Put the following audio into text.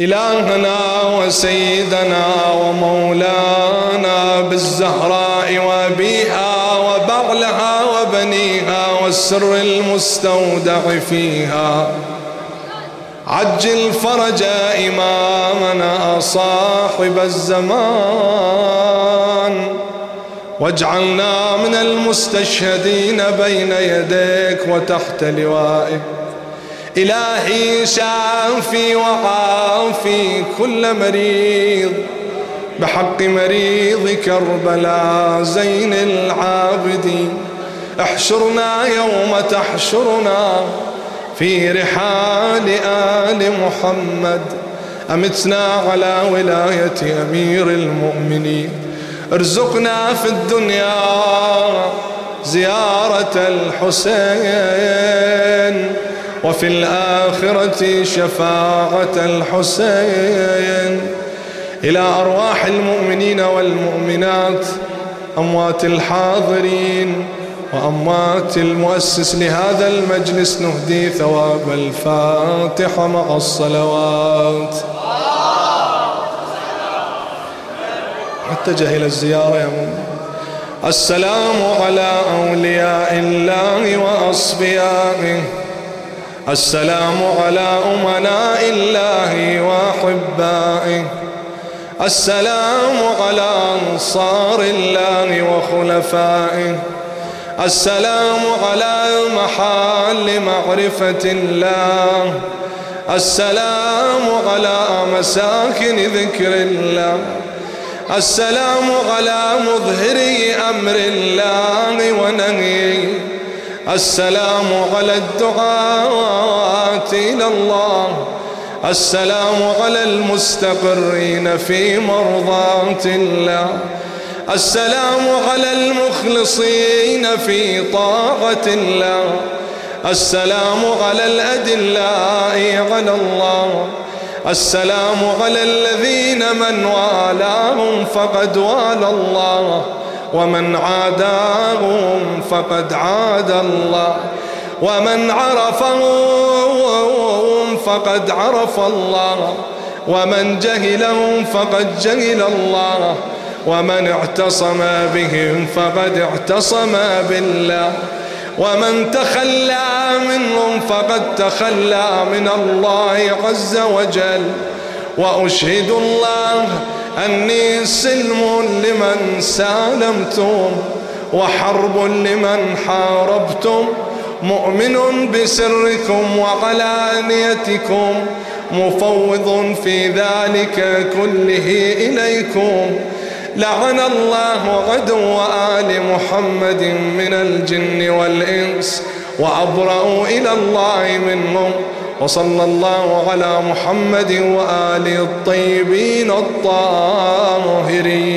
إلهنا وسيدنا ومولانا بالزهراء وأبيها وبعلها وبنيها والسر المستودع فيها. عجل فرج إمامنا صاحب الزمان. واجعلنا من المستشهدين بين يديك وتحت لوائك. إلهي شافي وعافي كل مريض بحق مريض كربلاء زين العابدين احشرنا يوم تحشرنا في رحال آل محمد. أمتنا على ولاية أمير المؤمنين. ارزقنا في الدنيا زيارة الحسين. وفي الآخرة شفاعة الحسين. إلى أرواح المؤمنين والمؤمنات أموات الحاضرين وأموات المؤسس لهذا المجلس نهدي ثواب الفاتحة مع الصلوات. اتجه إلى الزيارة يا مؤمن. السلام على أولياء الله وأصفيائه السلام على أمناء الله وأحبائه. السلام على أنصار الله وخلفائه. السلام على محال معرفة الله. السلام على مساكن ذكر الله. السلام على مظهري أمر الله ونهيه السلام على الدعاة إلى الله. السلام على المستقرين في مرضاة الله. السلام على المخلصين في طاعة الله. السلام على الأدلاء على الله. السلام على الذين من والاهم فقد والى الله. ومن عاداهم فقد عاد الله. ومن عرفهم فقد عرف الله. ومن جهلهم فقد جهل الله. ومن اعتصم بهم فقد اعتصم بالله. ومن تخلى منهم فقد تخلى من الله عز وجل. وأشهد الله أني سلم لمن سالمتم وحرب لمن حاربتم مؤمن بسركم وعلانيتكم مفوض في ذلك كله إليكم. لعن الله عدو آل محمد من الجن والإنس وأبرأوا إلى الله منهم وصلى الله على محمد وآل الطيبين الطاهرين.